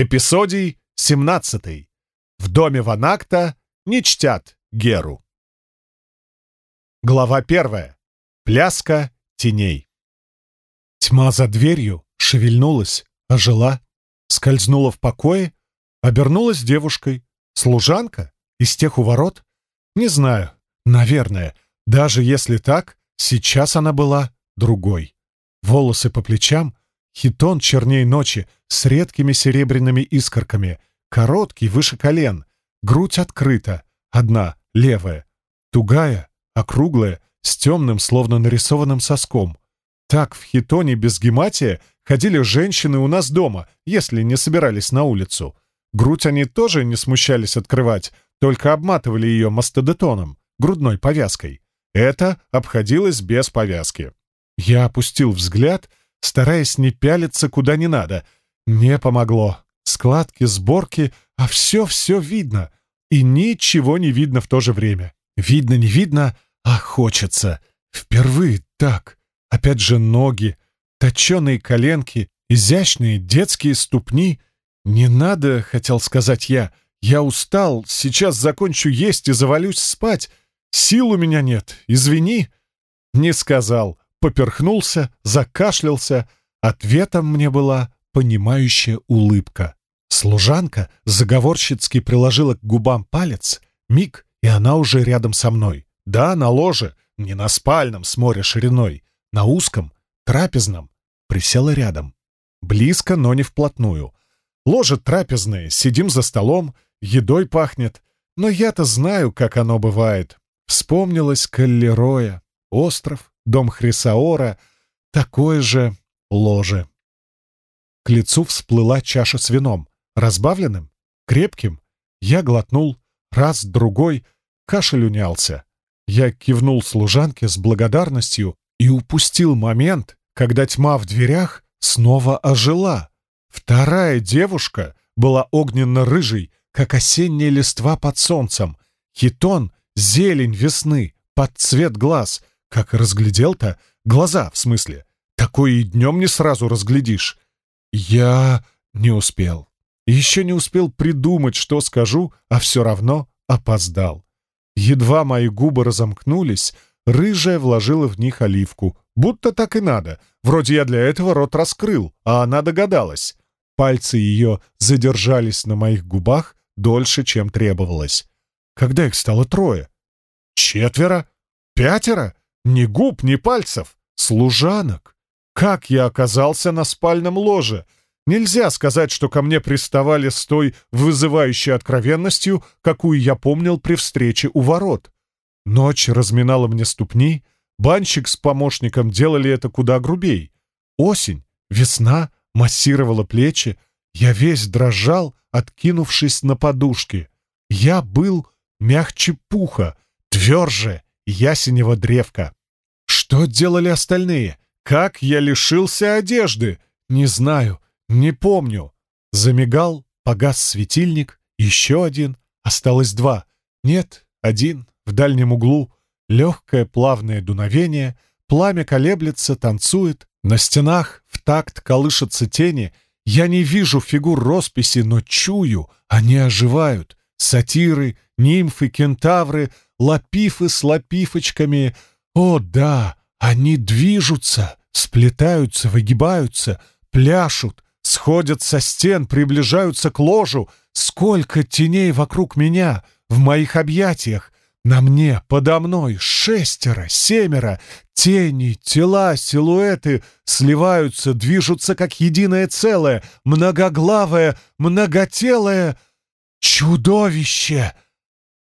Эпизодий 17. В доме Ванакта не чтят Геру. Глава первая. Пляска теней. Тьма за дверью шевельнулась, ожила, скользнула в покое, обернулась девушкой. Служанка? Из тех у ворот? Не знаю. Наверное. Даже если так, сейчас она была другой. Волосы по плечам, хитон черней ночи с редкими серебряными искорками, короткий, выше колен, грудь открыта, одна, левая, тугая, округлая, с темным, словно нарисованным соском. Так в хитоне без гематия ходили женщины у нас дома, если не собирались на улицу. Грудь они тоже не смущались открывать, только обматывали ее мастодетоном, грудной повязкой. Это обходилось без повязки. Я опустил взгляд, стараясь не пялиться куда не надо. Не помогло. Складки, сборки, а все-все видно. И ничего не видно в то же время. Видно, не видно, а хочется. Впервые так. Опять же ноги, точеные коленки, изящные детские ступни. «Не надо», — хотел сказать я. «Я устал, сейчас закончу есть и завалюсь спать. Сил у меня нет, извини». Не сказал поперхнулся, закашлялся. Ответом мне была понимающая улыбка. Служанка заговорщицки приложила к губам палец, миг, и она уже рядом со мной. Да, на ложе, не на спальном с моря шириной, на узком, трапезном. Присела рядом. Близко, но не вплотную. Ложе трапезное, сидим за столом, едой пахнет. Но я-то знаю, как оно бывает. Вспомнилась Каллероя, остров, дом Хрисаора, такое же ложе. К лицу всплыла чаша с вином, разбавленным, крепким. Я глотнул, раз, другой, кашель унялся. Я кивнул служанке с благодарностью и упустил момент, когда тьма в дверях снова ожила. Вторая девушка была огненно-рыжей, как осенняя листва под солнцем. Хитон — зелень весны, под цвет глаз, как разглядел-то? Глаза, в смысле. Такое и днем не сразу разглядишь. Я не успел. Еще не успел придумать, что скажу, а все равно опоздал. Едва мои губы разомкнулись, рыжая вложила в них оливку. Будто так и надо. Вроде я для этого рот раскрыл, а она догадалась. Пальцы ее задержались на моих губах дольше, чем требовалось. Когда их стало трое? Четверо? Пятеро? Ни губ, ни пальцев. Служанок. Как я оказался на спальном ложе? Нельзя сказать, что ко мне приставали с той вызывающей откровенностью, какую я помнил при встрече у ворот. Ночь разминала мне ступни, банщик с помощником делали это куда грубей. Осень, весна массировала плечи, я весь дрожал, откинувшись на подушки. Я был мягче пуха, тверже ясенева древка. Что делали остальные? Как я лишился одежды? Не знаю, не помню. Замигал, погас светильник, еще один, осталось два. Нет, один, в дальнем углу. Легкое плавное дуновение, пламя колеблется, танцует. На стенах в такт колышутся тени. Я не вижу фигур росписи, но чую, они оживают. Сатиры, нимфы, кентавры, лапифы с лапифочками. О, да, они движутся, сплетаются, выгибаются, пляшут, сходят со стен, приближаются к ложу. Сколько теней вокруг меня, в моих объятиях. На мне, подо мной, шестеро, семеро. Тени, тела, силуэты сливаются, движутся как единое целое, многоглавое, многотелое чудовище.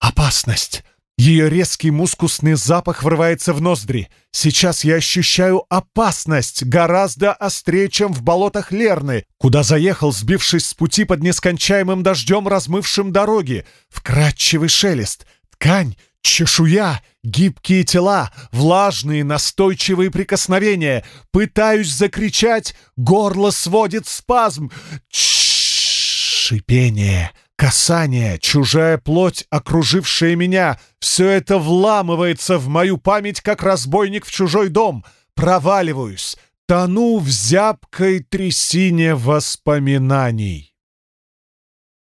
Опасность! Ее резкий мускусный запах врывается в ноздри. Сейчас я ощущаю опасность, гораздо острее, чем в болотах Лерны, куда заехал, сбившись с пути под нескончаемым дождем, размывшим дороги. Вкрадчивый шелест, ткань, чешуя, гибкие тела, влажные, настойчивые прикосновения. Пытаюсь закричать, горло сводит спазм. Шипение — Касание, чужая плоть, окружившая меня, все это вламывается в мою память, как разбойник в чужой дом. Проваливаюсь, тону в зябкой трясине воспоминаний.